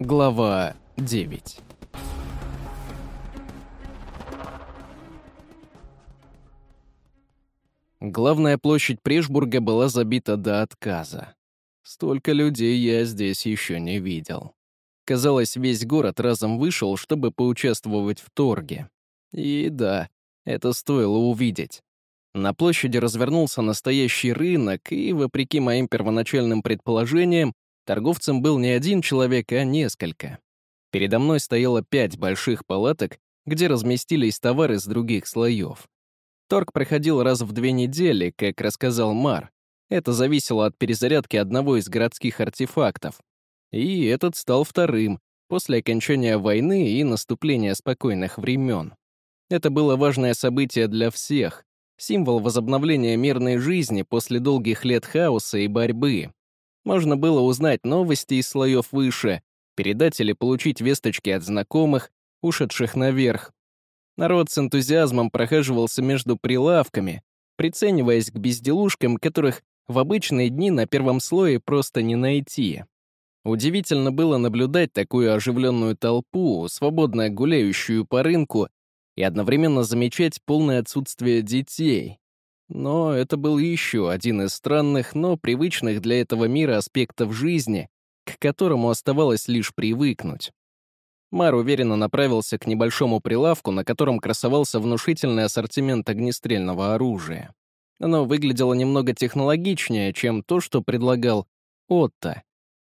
Глава 9 Главная площадь Пришбурга была забита до отказа. Столько людей я здесь еще не видел. Казалось, весь город разом вышел, чтобы поучаствовать в торге. И да, это стоило увидеть. На площади развернулся настоящий рынок, и, вопреки моим первоначальным предположениям, торговцем был не один человек, а несколько. Передо мной стояло пять больших палаток, где разместились товары с других слоев. Торг проходил раз в две недели, как рассказал Мар. Это зависело от перезарядки одного из городских артефактов. И этот стал вторым, после окончания войны и наступления спокойных времен. Это было важное событие для всех, символ возобновления мирной жизни после долгих лет хаоса и борьбы. Можно было узнать новости из слоев выше, передать или получить весточки от знакомых, ушедших наверх, Народ с энтузиазмом прохаживался между прилавками, прицениваясь к безделушкам, которых в обычные дни на первом слое просто не найти. Удивительно было наблюдать такую оживленную толпу, свободно гуляющую по рынку, и одновременно замечать полное отсутствие детей. Но это был еще один из странных, но привычных для этого мира аспектов жизни, к которому оставалось лишь привыкнуть. Мар уверенно направился к небольшому прилавку, на котором красовался внушительный ассортимент огнестрельного оружия. Оно выглядело немного технологичнее, чем то, что предлагал Отто.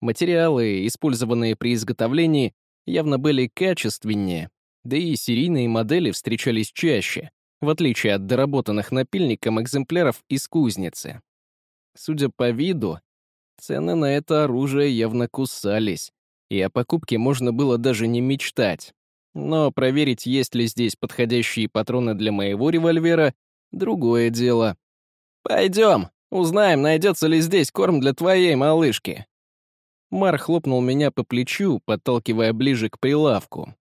Материалы, использованные при изготовлении, явно были качественнее, да и серийные модели встречались чаще, в отличие от доработанных напильником экземпляров из кузницы. Судя по виду, цены на это оружие явно кусались, и о покупке можно было даже не мечтать. Но проверить, есть ли здесь подходящие патроны для моего револьвера — другое дело. «Пойдем, узнаем, найдется ли здесь корм для твоей малышки». Мар хлопнул меня по плечу, подталкивая ближе к прилавку.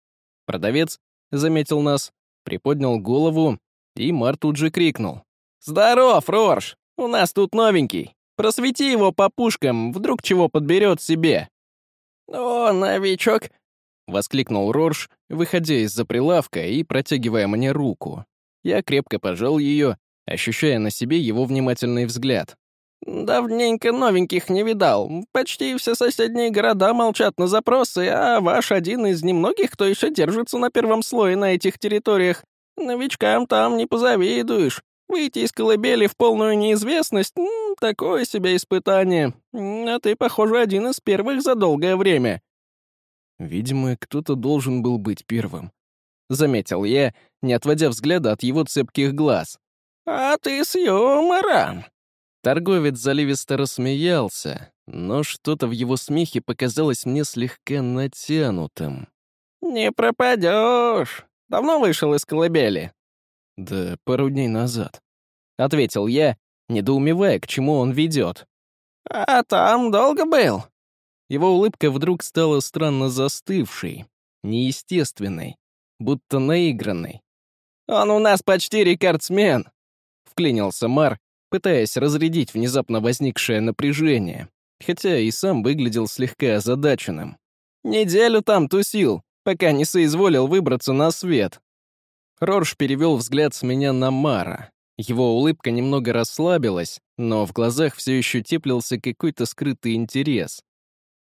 Продавец заметил нас, приподнял голову, и Мар тут же крикнул. «Здоров, Рорш! У нас тут новенький. Просвети его по пушкам, вдруг чего подберет себе». «О, новичок!» — воскликнул Рорш, выходя из-за прилавка и протягивая мне руку. Я крепко пожал ее, ощущая на себе его внимательный взгляд. «Давненько новеньких не видал. Почти все соседние города молчат на запросы, а ваш один из немногих, кто еще держится на первом слое на этих территориях. Новичкам там не позавидуешь. Выйти из колыбели в полную неизвестность — такое себе испытание. А ты, похоже, один из первых за долгое время». «Видимо, кто-то должен был быть первым», — заметил я, не отводя взгляда от его цепких глаз. «А ты с юмором!» Торговец заливисто рассмеялся, но что-то в его смехе показалось мне слегка натянутым. «Не пропадешь. Давно вышел из колыбели?» «Да пару дней назад», — ответил я, недоумевая, к чему он ведет. «А там долго был?» Его улыбка вдруг стала странно застывшей, неестественной, будто наигранной. «Он у нас почти рекордсмен», — вклинился Мар, пытаясь разрядить внезапно возникшее напряжение, хотя и сам выглядел слегка озадаченным. «Неделю там тусил, пока не соизволил выбраться на свет». Рорш перевел взгляд с меня на Мара. Его улыбка немного расслабилась, но в глазах все еще теплился какой-то скрытый интерес.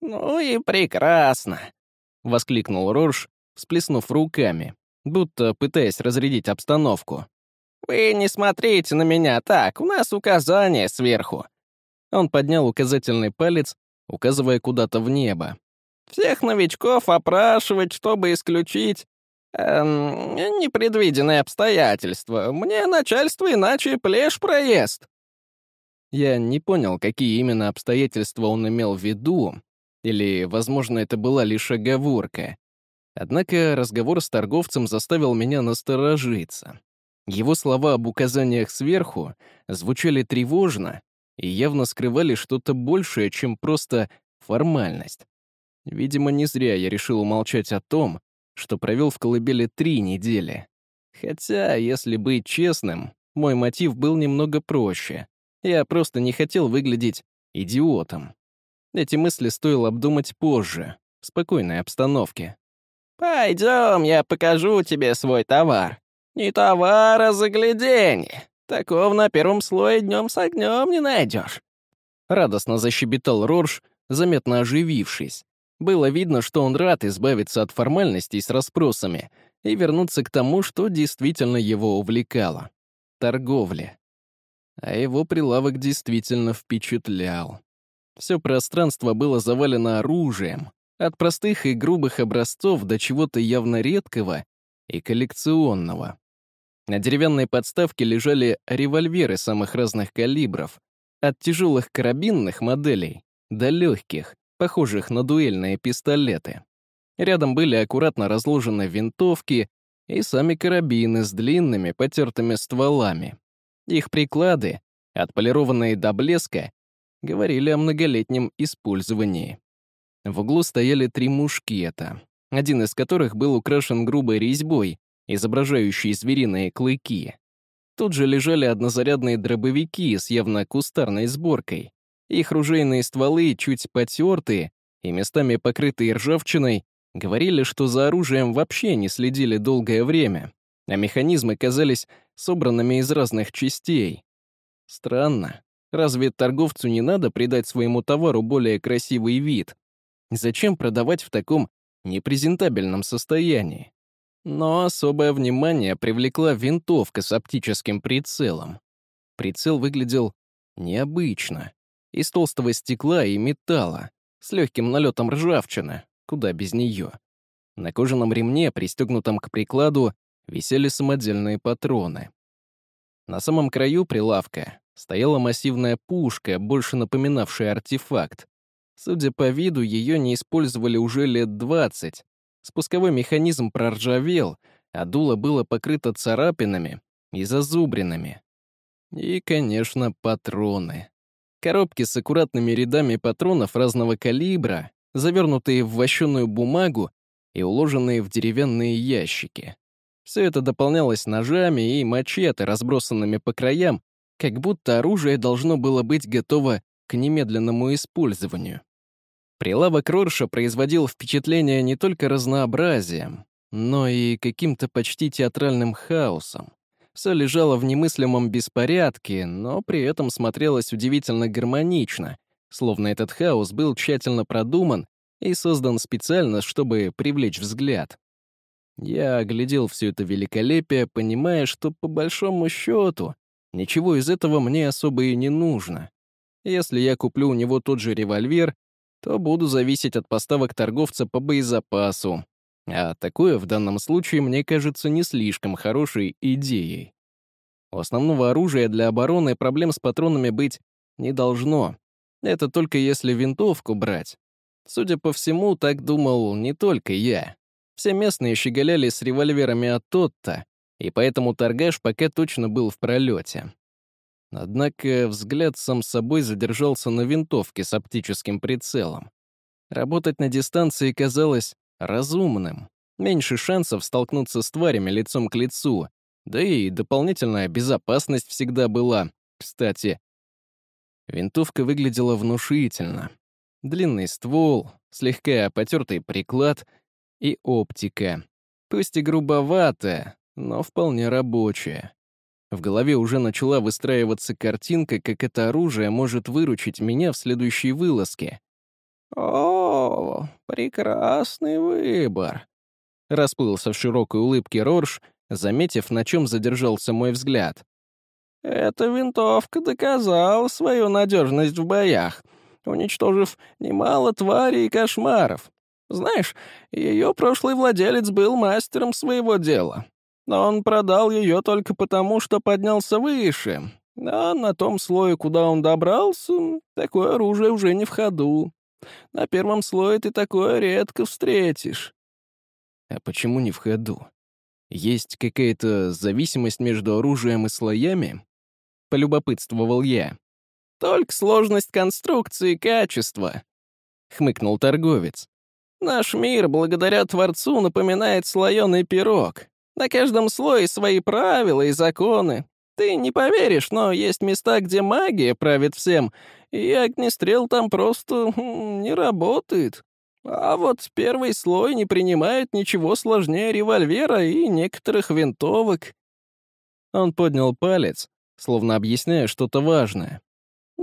«Ну и прекрасно!» — воскликнул Рорш, всплеснув руками, будто пытаясь разрядить обстановку. «Вы не смотрите на меня так, у нас указание сверху». Он поднял указательный палец, указывая куда-то в небо. «Всех новичков опрашивать, чтобы исключить Эм, непредвиденные обстоятельства. Мне начальство иначе плешь проезд. Я не понял, какие именно обстоятельства он имел в виду, или, возможно, это была лишь оговорка. Однако разговор с торговцем заставил меня насторожиться. Его слова об указаниях сверху звучали тревожно и явно скрывали что-то большее, чем просто формальность. Видимо, не зря я решил умолчать о том, что провел в колыбели три недели. Хотя, если быть честным, мой мотив был немного проще. Я просто не хотел выглядеть идиотом. Эти мысли стоило обдумать позже, в спокойной обстановке. «Пойдем, я покажу тебе свой товар. Не товар, а загляденье. Такого на первом слое днем с огнем не найдешь. Радостно защебетал Рорж, заметно оживившись. Было видно, что он рад избавиться от формальностей с расспросами и вернуться к тому, что действительно его увлекало — торговле. А его прилавок действительно впечатлял. Все пространство было завалено оружием, от простых и грубых образцов до чего-то явно редкого и коллекционного. На деревянной подставке лежали револьверы самых разных калибров, от тяжелых карабинных моделей до легких, похожих на дуэльные пистолеты. Рядом были аккуратно разложены винтовки и сами карабины с длинными потертыми стволами. Их приклады, отполированные до блеска, говорили о многолетнем использовании. В углу стояли три мушкета, один из которых был украшен грубой резьбой, изображающей звериные клыки. Тут же лежали однозарядные дробовики с явно кустарной сборкой. Их ружейные стволы, чуть потертые и местами покрытые ржавчиной, говорили, что за оружием вообще не следили долгое время, а механизмы казались собранными из разных частей. Странно. Разве торговцу не надо придать своему товару более красивый вид? Зачем продавать в таком непрезентабельном состоянии? Но особое внимание привлекла винтовка с оптическим прицелом. Прицел выглядел необычно. Из толстого стекла и металла, с легким налетом ржавчины, куда без нее. На кожаном ремне, пристегнутом к прикладу, висели самодельные патроны. На самом краю прилавка стояла массивная пушка, больше напоминавшая артефакт. Судя по виду, ее не использовали уже лет двадцать, Спусковой механизм проржавел, а дуло было покрыто царапинами и зазубринами. И, конечно, патроны. Коробки с аккуратными рядами патронов разного калибра, завернутые в вощеную бумагу и уложенные в деревянные ящики. Все это дополнялось ножами и мачете, разбросанными по краям, как будто оружие должно было быть готово к немедленному использованию. Прилавок Рорша производил впечатление не только разнообразием, но и каким-то почти театральным хаосом. Все лежало в немыслимом беспорядке, но при этом смотрелось удивительно гармонично, словно этот хаос был тщательно продуман и создан специально, чтобы привлечь взгляд. Я оглядел все это великолепие, понимая, что по большому счету ничего из этого мне особо и не нужно. Если я куплю у него тот же револьвер, то буду зависеть от поставок торговца по боезапасу. А такое в данном случае мне кажется не слишком хорошей идеей. У основного оружия для обороны проблем с патронами быть не должно. Это только если винтовку брать. Судя по всему, так думал не только я. Все местные щеголяли с револьверами от Тотта, и поэтому торгаш пока точно был в пролете. Однако взгляд сам собой задержался на винтовке с оптическим прицелом. Работать на дистанции казалось разумным. Меньше шансов столкнуться с тварями лицом к лицу. Да и дополнительная безопасность всегда была. Кстати, винтовка выглядела внушительно. Длинный ствол, слегка потертый приклад и оптика. Пусть и грубоватая, но вполне рабочая. В голове уже начала выстраиваться картинка, как это оружие может выручить меня в следующей вылазке. «О, прекрасный выбор!» Расплылся в широкой улыбке Рорш, заметив, на чем задержался мой взгляд. «Эта винтовка доказала свою надежность в боях, уничтожив немало тварей и кошмаров. Знаешь, ее прошлый владелец был мастером своего дела. Но он продал ее только потому, что поднялся выше. А на том слое, куда он добрался, такое оружие уже не в ходу. На первом слое ты такое редко встретишь. А почему не в ходу? Есть какая-то зависимость между оружием и слоями? Полюбопытствовал я. Только сложность конструкции и качества, хмыкнул торговец. Наш мир, благодаря Творцу, напоминает слоеный пирог. На каждом слое свои правила и законы. Ты не поверишь, но есть места, где магия правит всем, и огнестрел там просто не работает. А вот первый слой не принимает ничего сложнее револьвера и некоторых винтовок. Он поднял палец, словно объясняя что-то важное.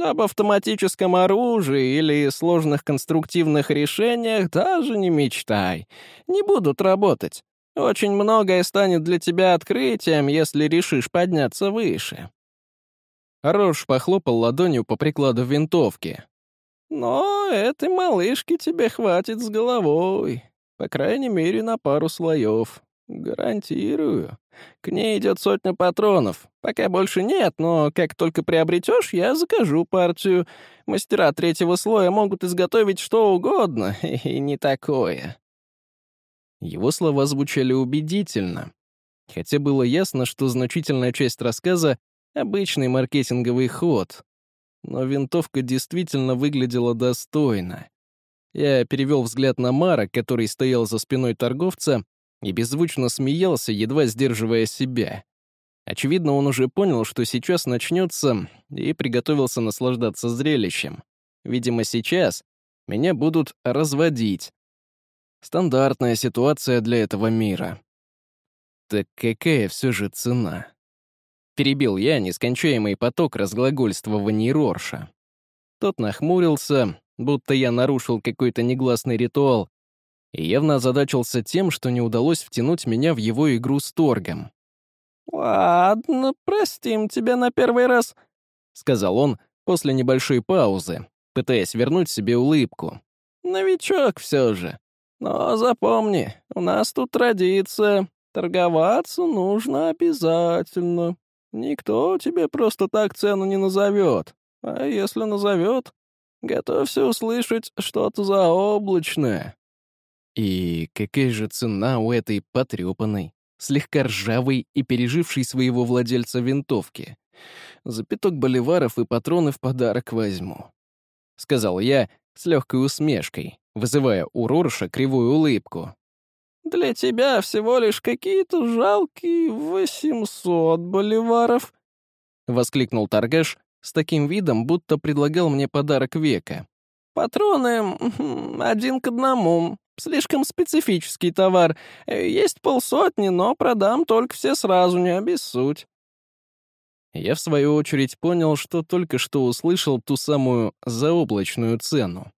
Об автоматическом оружии или сложных конструктивных решениях даже не мечтай. Не будут работать. Очень многое станет для тебя открытием, если решишь подняться выше. Рош похлопал ладонью по прикладу винтовки. «Но этой малышки тебе хватит с головой. По крайней мере, на пару слоев. Гарантирую. К ней идет сотня патронов. Пока больше нет, но как только приобретешь, я закажу партию. Мастера третьего слоя могут изготовить что угодно, и не такое. Его слова звучали убедительно. Хотя было ясно, что значительная часть рассказа — обычный маркетинговый ход. Но винтовка действительно выглядела достойно. Я перевел взгляд на Мара, который стоял за спиной торговца, и беззвучно смеялся, едва сдерживая себя. Очевидно, он уже понял, что сейчас начнется, и приготовился наслаждаться зрелищем. Видимо, сейчас меня будут разводить. Стандартная ситуация для этого мира. Так какая все же цена? Перебил я нескончаемый поток разглагольствований Рорша. Тот нахмурился, будто я нарушил какой-то негласный ритуал, и явно озадачился тем, что не удалось втянуть меня в его игру с торгом. «Ладно, простим тебя на первый раз», — сказал он после небольшой паузы, пытаясь вернуть себе улыбку. «Новичок все же. Но запомни, у нас тут традиция. Торговаться нужно обязательно. Никто тебе просто так цену не назовет. А если назовет, готовься услышать что-то заоблачное. И какая же цена у этой потрепанной, слегка ржавой и пережившей своего владельца винтовки? За пяток боливаров и патроны в подарок возьму. Сказал я с легкой усмешкой, вызывая у Рорша кривую улыбку. «Для тебя всего лишь какие-то жалкие восемьсот боливаров», — воскликнул торгаш с таким видом, будто предлагал мне подарок века. «Патроны один к одному, Слишком специфический товар. Есть полсотни, но продам только все сразу, не обессудь». Я, в свою очередь, понял, что только что услышал ту самую заоблачную цену.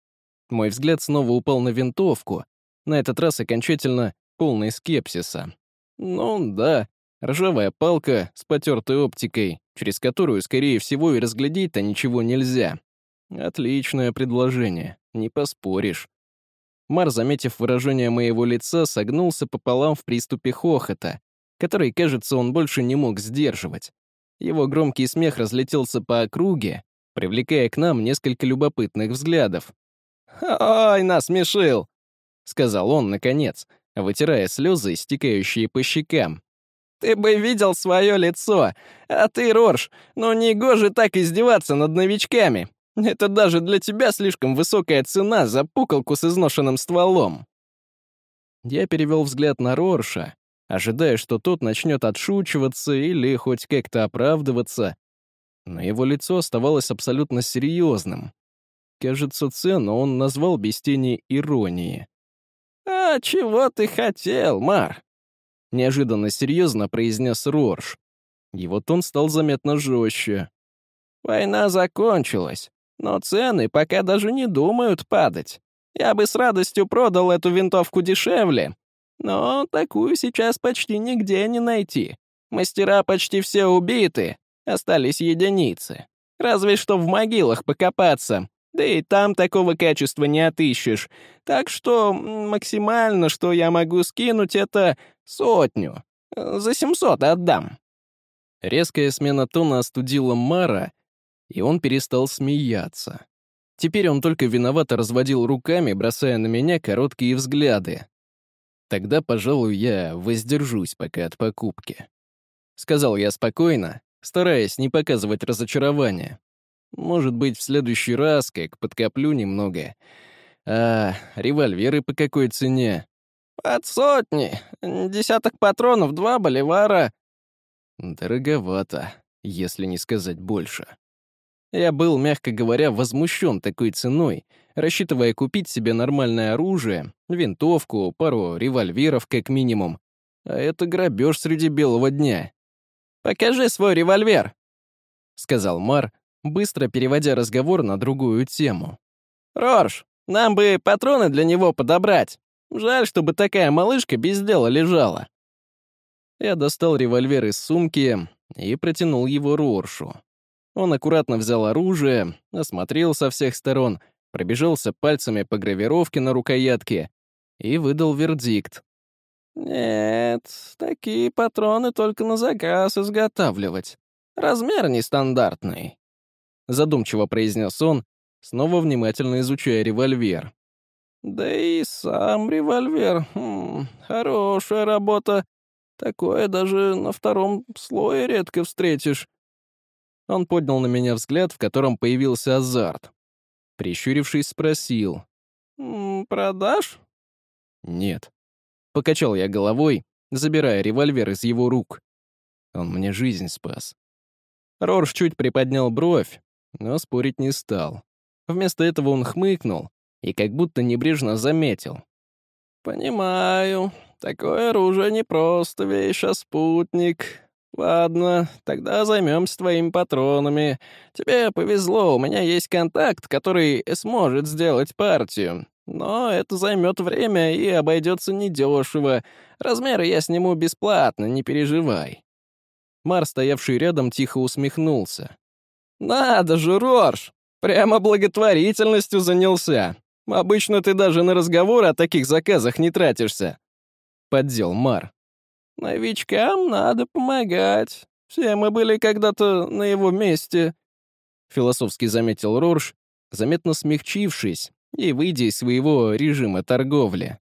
Мой взгляд снова упал на винтовку, на этот раз окончательно полный скепсиса. Ну да, ржавая палка с потертой оптикой, через которую, скорее всего, и разглядеть-то ничего нельзя. Отличное предложение, не поспоришь. Мар, заметив выражение моего лица, согнулся пополам в приступе хохота, который, кажется, он больше не мог сдерживать. Его громкий смех разлетелся по округе, привлекая к нам несколько любопытных взглядов. «Ой, насмешил!» — сказал он, наконец, вытирая слезы, стекающие по щекам. «Ты бы видел свое лицо! А ты, Рорш, ну не гоже так издеваться над новичками! Это даже для тебя слишком высокая цена за пуколку с изношенным стволом». Я перевел взгляд на Рорша, ожидая, что тот начнет отшучиваться или хоть как-то оправдываться, но его лицо оставалось абсолютно серьезным. Кажется, цену он назвал без тени иронии. «А чего ты хотел, Мар?» Неожиданно серьезно произнес Рорш. Его тон стал заметно жестче. «Война закончилась. Но цены пока даже не думают падать. Я бы с радостью продал эту винтовку дешевле. Но такую сейчас почти нигде не найти. Мастера почти все убиты, остались единицы. Разве что в могилах покопаться. Да и там такого качества не отыщешь. Так что максимально, что я могу скинуть, это сотню. За 700 отдам. Резкая смена тона остудила Мара, и он перестал смеяться. Теперь он только виновато разводил руками, бросая на меня короткие взгляды. Тогда, пожалуй, я воздержусь пока от покупки. Сказал я спокойно, стараясь не показывать разочарования. Может быть, в следующий раз, как подкоплю немного. А револьверы по какой цене? От сотни. Десяток патронов, два боливара. Дороговато, если не сказать больше. Я был, мягко говоря, возмущен такой ценой, рассчитывая купить себе нормальное оружие, винтовку, пару револьверов как минимум. А это грабеж среди белого дня. «Покажи свой револьвер», — сказал Мар, быстро переводя разговор на другую тему. «Рорш, нам бы патроны для него подобрать. Жаль, чтобы такая малышка без дела лежала». Я достал револьвер из сумки и протянул его Роршу. Он аккуратно взял оружие, осмотрел со всех сторон, пробежался пальцами по гравировке на рукоятке и выдал вердикт. «Нет, такие патроны только на заказ изготавливать. Размер нестандартный», — задумчиво произнес он, снова внимательно изучая револьвер. «Да и сам револьвер. Хм, хорошая работа. Такое даже на втором слое редко встретишь». Он поднял на меня взгляд, в котором появился азарт. Прищурившись, спросил. «Продашь?» «Нет». Покачал я головой, забирая револьвер из его рук. Он мне жизнь спас. Рорш чуть приподнял бровь, но спорить не стал. Вместо этого он хмыкнул и как будто небрежно заметил. «Понимаю, такое оружие не просто вещь, а спутник. Ладно, тогда займемся твоими патронами. Тебе повезло, у меня есть контакт, который сможет сделать партию. Но это займет время и обойдется недешево. Размеры я сниму бесплатно, не переживай». Мар, стоявший рядом, тихо усмехнулся. «Надо же, Рорш! Прямо благотворительностью занялся. Обычно ты даже на разговоры о таких заказах не тратишься». Поддел Мар. «Новичкам надо помогать. Все мы были когда-то на его месте», — философски заметил Рорш, заметно смягчившись и выйдя из своего режима торговли.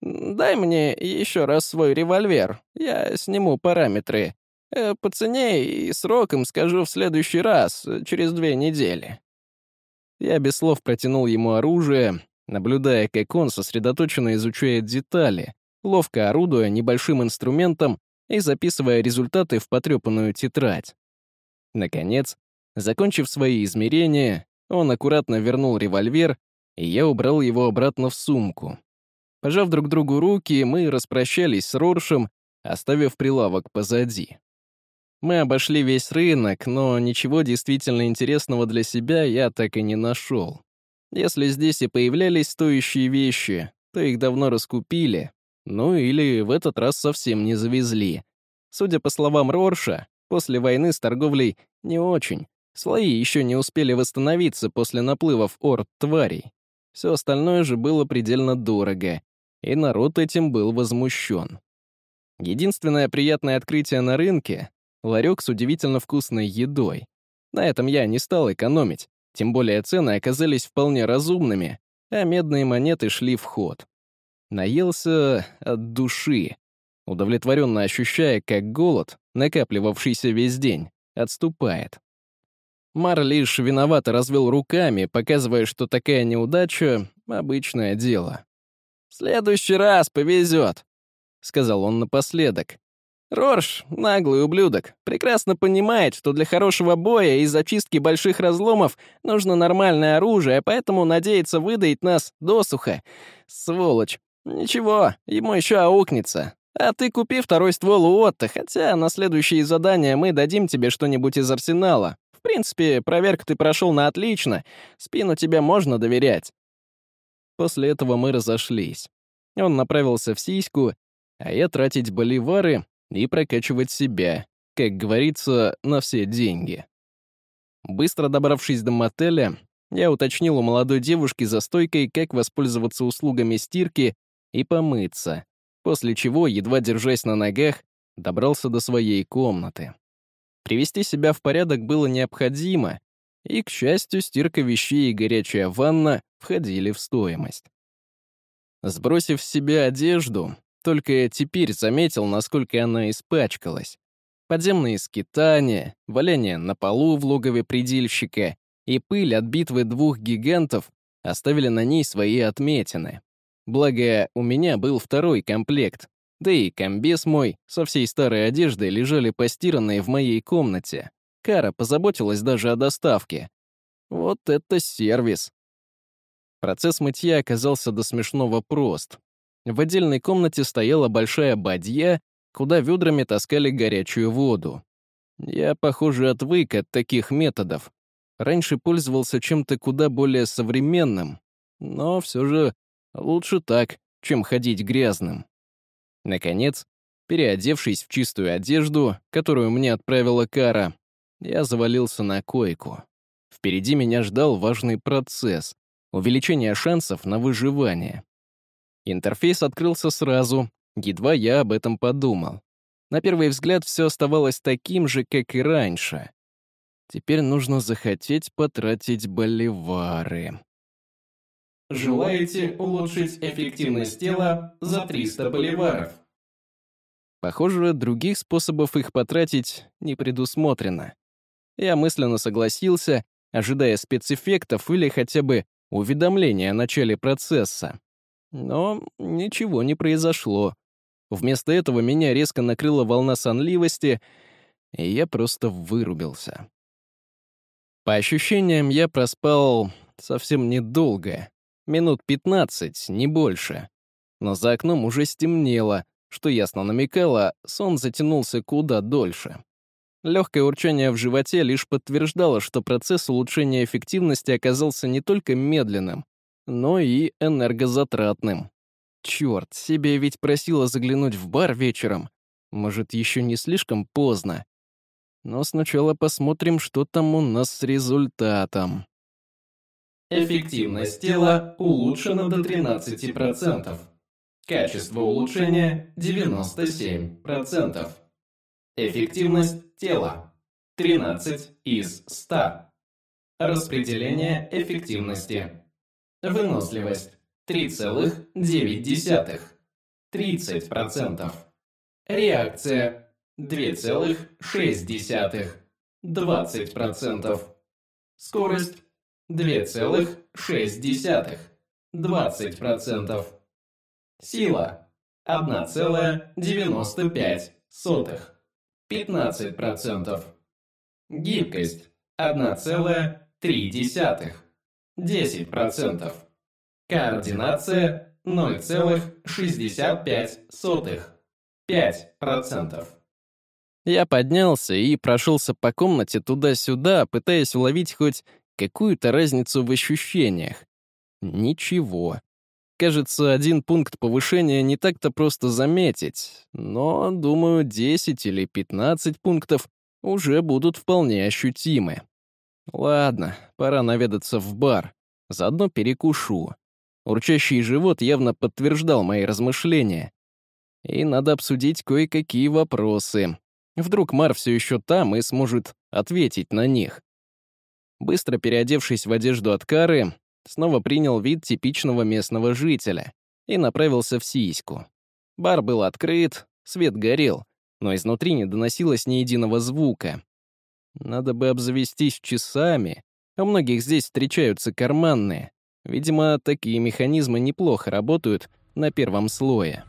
«Дай мне еще раз свой револьвер, я сниму параметры. Э, по цене и срокам скажу в следующий раз, через две недели». Я без слов протянул ему оружие, наблюдая, как он сосредоточенно изучает детали, ловко орудуя небольшим инструментом и записывая результаты в потрепанную тетрадь. Наконец, закончив свои измерения, он аккуратно вернул револьвер, и я убрал его обратно в сумку. Пожав друг другу руки, мы распрощались с Роршем, оставив прилавок позади. Мы обошли весь рынок, но ничего действительно интересного для себя я так и не нашел. Если здесь и появлялись стоящие вещи, то их давно раскупили, ну или в этот раз совсем не завезли. Судя по словам Рорша, после войны с торговлей не очень. Слои еще не успели восстановиться после наплывов орд тварей. Все остальное же было предельно дорого, и народ этим был возмущен. Единственное приятное открытие на рынке — ларек с удивительно вкусной едой. На этом я не стал экономить, тем более цены оказались вполне разумными, а медные монеты шли в ход. Наелся от души, удовлетворенно ощущая, как голод, накапливавшийся весь день, отступает. Мар лишь виновато развел руками, показывая, что такая неудача — обычное дело. «В следующий раз повезет», — сказал он напоследок. Рорш, наглый ублюдок, прекрасно понимает, что для хорошего боя и зачистки больших разломов нужно нормальное оружие, поэтому надеется выдать нас досуха. Сволочь. Ничего, ему еще аукнется. А ты купи второй ствол у Отто, хотя на следующие задания мы дадим тебе что-нибудь из арсенала. В принципе, проверку ты прошел на отлично, спину тебе можно доверять. После этого мы разошлись. Он направился в сиську, а я тратить боливары и прокачивать себя, как говорится, на все деньги. Быстро добравшись до мотеля, я уточнил у молодой девушки за стойкой, как воспользоваться услугами стирки и помыться, после чего, едва держась на ногах, добрался до своей комнаты. Привести себя в порядок было необходимо, и, к счастью, стирка вещей и горячая ванна входили в стоимость. Сбросив с себя одежду, только теперь заметил, насколько она испачкалась. Подземные скитания, валяние на полу в логове предельщика и пыль от битвы двух гигантов оставили на ней свои отметины. Благо, у меня был второй комплект, да и комбез мой со всей старой одеждой лежали постиранные в моей комнате. Кара позаботилась даже о доставке. Вот это сервис. Процесс мытья оказался до смешного прост. В отдельной комнате стояла большая бадья, куда ведрами таскали горячую воду. Я, похоже, отвык от таких методов. Раньше пользовался чем-то куда более современным, но все же лучше так, чем ходить грязным. Наконец, переодевшись в чистую одежду, которую мне отправила Кара, я завалился на койку. Впереди меня ждал важный процесс — увеличение шансов на выживание. Интерфейс открылся сразу, едва я об этом подумал. На первый взгляд все оставалось таким же, как и раньше. Теперь нужно захотеть потратить боливары. Желаете улучшить эффективность тела за 300 боливаров? Похоже, других способов их потратить не предусмотрено. Я мысленно согласился, ожидая спецэффектов или хотя бы уведомления о начале процесса. Но ничего не произошло. Вместо этого меня резко накрыла волна сонливости, и я просто вырубился. По ощущениям, я проспал совсем недолго, минут 15, не больше. Но за окном уже стемнело, что ясно намекало, сон затянулся куда дольше. Легкое урчание в животе лишь подтверждало, что процесс улучшения эффективности оказался не только медленным, но и энергозатратным. Черт, себе ведь просила заглянуть в бар вечером. Может, еще не слишком поздно. Но сначала посмотрим, что там у нас с результатом. Эффективность тела улучшена до 13%. Качество улучшения 97%. Эффективность тела 13 из 100. Распределение эффективности. Выносливость 3,9. 30%. Реакция 2,6. 20%. Скорость 2,6. 20%. Сила 1,95. 15%. Гибкость 1,3. 10%. Координация 0,65. 5%. Я поднялся и прошелся по комнате туда-сюда, пытаясь уловить хоть какую-то разницу в ощущениях. Ничего. Кажется, один пункт повышения не так-то просто заметить, но, думаю, 10 или 15 пунктов уже будут вполне ощутимы. Ладно, пора наведаться в бар. Заодно перекушу. Урчащий живот явно подтверждал мои размышления. И надо обсудить кое-какие вопросы. Вдруг Мар все еще там и сможет ответить на них. Быстро переодевшись в одежду от Кары, снова принял вид типичного местного жителя и направился в Сиську. Бар был открыт, свет горел, но изнутри не доносилось ни единого звука. Надо бы обзавестись часами, у многих здесь встречаются карманные, Видимо, такие механизмы неплохо работают на первом слое.